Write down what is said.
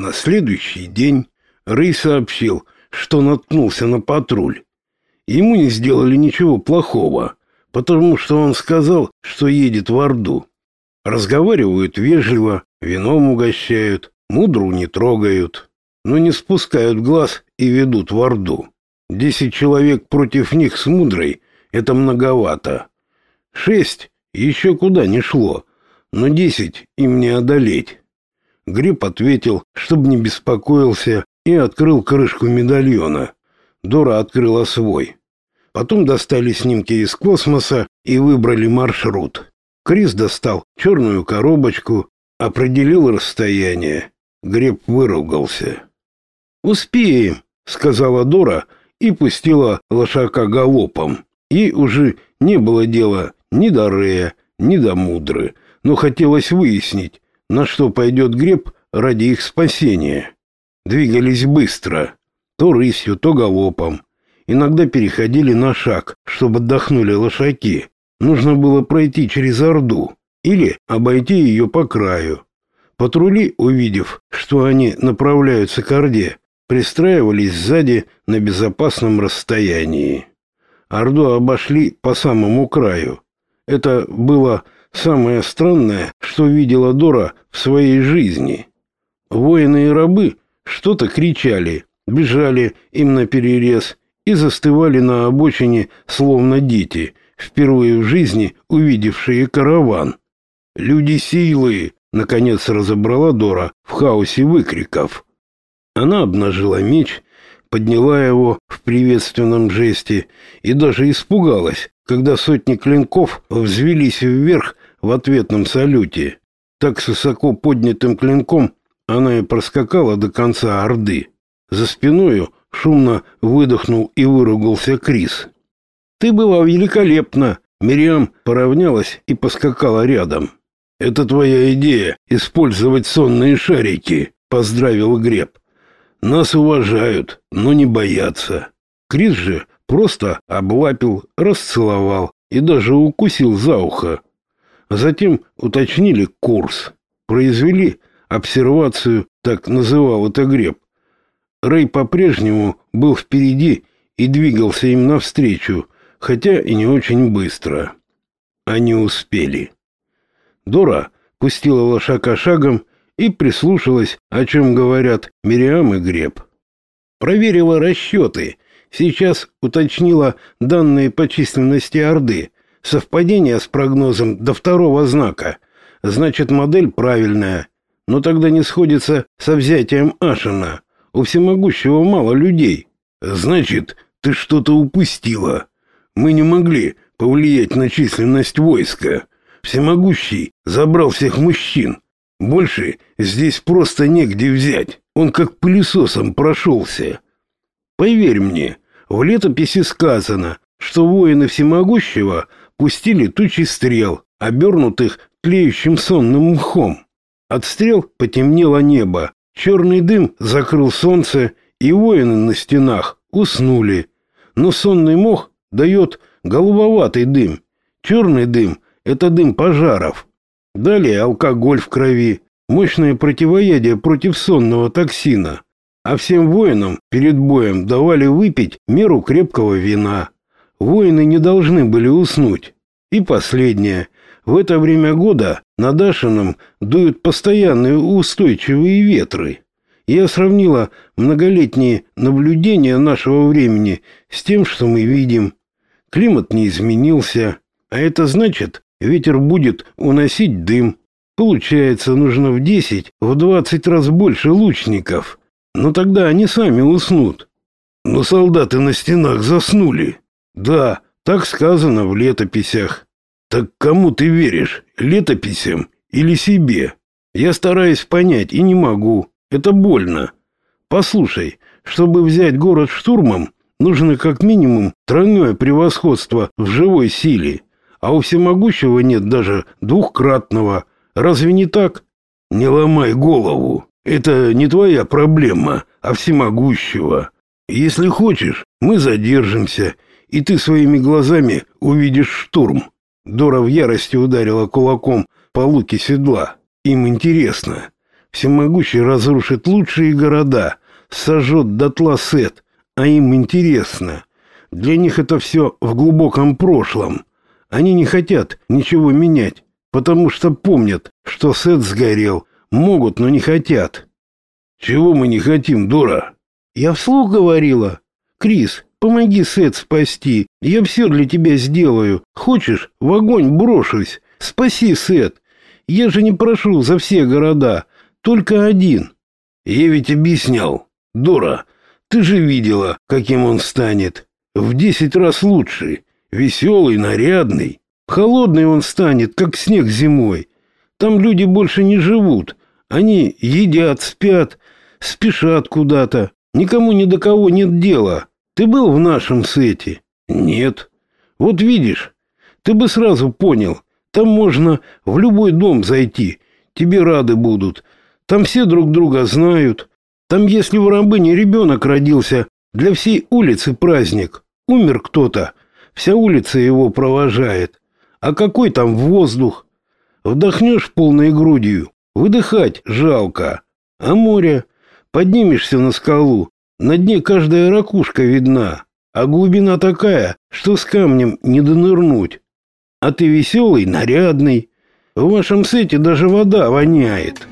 На следующий день Рэй сообщил, что наткнулся на патруль. Ему не сделали ничего плохого, потому что он сказал, что едет в Орду. Разговаривают вежливо, вином угощают, мудру не трогают, но не спускают глаз и ведут в Орду. Десять человек против них с мудрой — это многовато. Шесть еще куда не шло, но десять им не одолеть. Гриб ответил, чтобы не беспокоился, и открыл крышку медальона. Дора открыла свой. Потом достали снимки из космоса и выбрали маршрут. Крис достал черную коробочку, определил расстояние. Греб выругался. «Успеем», — сказала Дора и пустила лошака галопом. Ей уже не было дела ни до Рея, ни до Мудры, но хотелось выяснить, на что пойдет Греб ради их спасения. Двигались быстро, то рысью, то галопом. Иногда переходили на шаг, чтобы отдохнули лошаки. Нужно было пройти через Орду или обойти ее по краю. Патрули, увидев, что они направляются к Орде, пристраивались сзади на безопасном расстоянии. Орду обошли по самому краю. Это было самое странное, что видела Дора в своей жизни. Воины и рабы что-то кричали, бежали им на перерез и застывали на обочине, словно дети, впервые в жизни увидевшие караван. «Люди силы!» — наконец разобрала Дора в хаосе выкриков. Она обнажила меч, подняла его в приветственном жесте и даже испугалась, когда сотни клинков взвелись вверх в ответном салюте. Так с высоко поднятым клинком она и проскакала до конца Орды. За спиною шумно выдохнул и выругался Крис. «Ты была великолепна!» Мириам поравнялась и поскакала рядом. «Это твоя идея — использовать сонные шарики», — поздравил Греб. «Нас уважают, но не боятся». Крис же просто облапил, расцеловал и даже укусил за ухо. Затем уточнили курс, произвели обсервацию, так называл это Греб. Рэй по-прежнему был впереди и двигался им навстречу, хотя и не очень быстро. Они успели. Дора пустила лошака шагом и прислушалась, о чем говорят Мириам и Греб. Проверила расчеты. Сейчас уточнила данные по численности Орды. Совпадение с прогнозом до второго знака. Значит, модель правильная. Но тогда не сходится со взятием Ашина. У всемогущего мало людей. Значит, ты что-то упустила. Мы не могли повлиять на численность войска. Всемогущий забрал всех мужчин. Больше здесь просто негде взять. Он как пылесосом прошелся. Поверь мне, в летописи сказано, что воины всемогущего пустили тучи стрел, обернутых тлеющим сонным мхом. От стрел потемнело небо, черный дым закрыл солнце, и воины на стенах уснули. Но сонный мох дает голубоватый дым. Черный дым — это дым пожаров. Далее алкоголь в крови, мощное противоядие против сонного токсина. А всем воинам перед боем давали выпить меру крепкого вина. Воины не должны были уснуть. И последнее. В это время года над Ашином дуют постоянные устойчивые ветры. Я сравнила многолетние наблюдения нашего времени с тем, что мы видим. Климат не изменился, а это значит, ветер будет уносить дым. Получается, нужно в 10, в 20 раз больше лучников. Но тогда они сами уснут. Но солдаты на стенах заснули. Да, так сказано в летописях. Так кому ты веришь, летописям или себе? Я стараюсь понять и не могу. Это больно. Послушай, чтобы взять город штурмом, нужно как минимум тройное превосходство в живой силе, а у всемогущего нет даже двухкратного. Разве не так? Не ломай голову. Это не твоя проблема, а всемогущего. Если хочешь, мы задержимся и ты своими глазами увидишь штурм. Дора в ярости ударила кулаком по луке седла. Им интересно. Всемогущий разрушит лучшие города, сожжет дотла Сет, а им интересно. Для них это все в глубоком прошлом. Они не хотят ничего менять, потому что помнят, что Сет сгорел. Могут, но не хотят. Чего мы не хотим, дура? Я вслух говорила. Крис, помоги Сет спасти. Я все для тебя сделаю. Хочешь, в огонь брошусь. Спаси Сет. Я же не прошу за все города, только один. Я ведь объяснял. Дура, ты же видела, каким он станет. В десять раз лучше. Веселый, нарядный. Холодный он станет, как снег зимой. Там люди больше не живут. Они едят, спят, спешат куда-то. Никому ни до кого нет дела. Ты был в нашем сете? Нет. Вот видишь, ты бы сразу понял. Там можно в любой дом зайти. Тебе рады будут. Там все друг друга знают. Там, если в рабыне ребенок родился, для всей улицы праздник. Умер кто-то, вся улица его провожает. А какой там воздух? Вдохнешь полной грудью, выдыхать жалко. А море? Поднимешься на скалу, на дне каждая ракушка видна, а глубина такая, что с камнем не донырнуть. А ты веселый, нарядный. В вашем сете даже вода воняет».